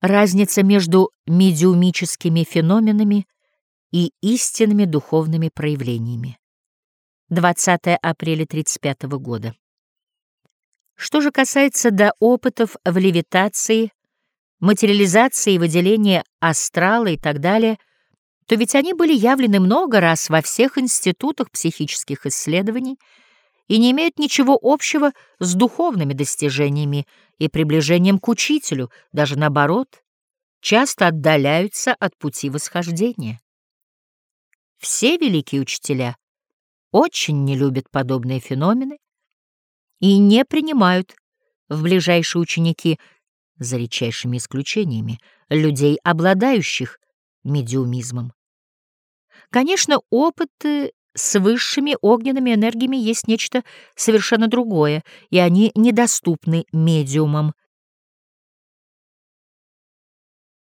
Разница между медиумическими феноменами и истинными духовными проявлениями. 20 апреля 35 года. Что же касается до опытов в левитации, материализации выделения астрала и так далее, то ведь они были явлены много раз во всех институтах психических исследований и не имеют ничего общего с духовными достижениями и приближением к учителю, даже наоборот, часто отдаляются от пути восхождения. Все великие учителя очень не любят подобные феномены и не принимают в ближайшие ученики, за редчайшими исключениями, людей, обладающих медиумизмом. Конечно, опыты с высшими огненными энергиями есть нечто совершенно другое, и они недоступны медиумам,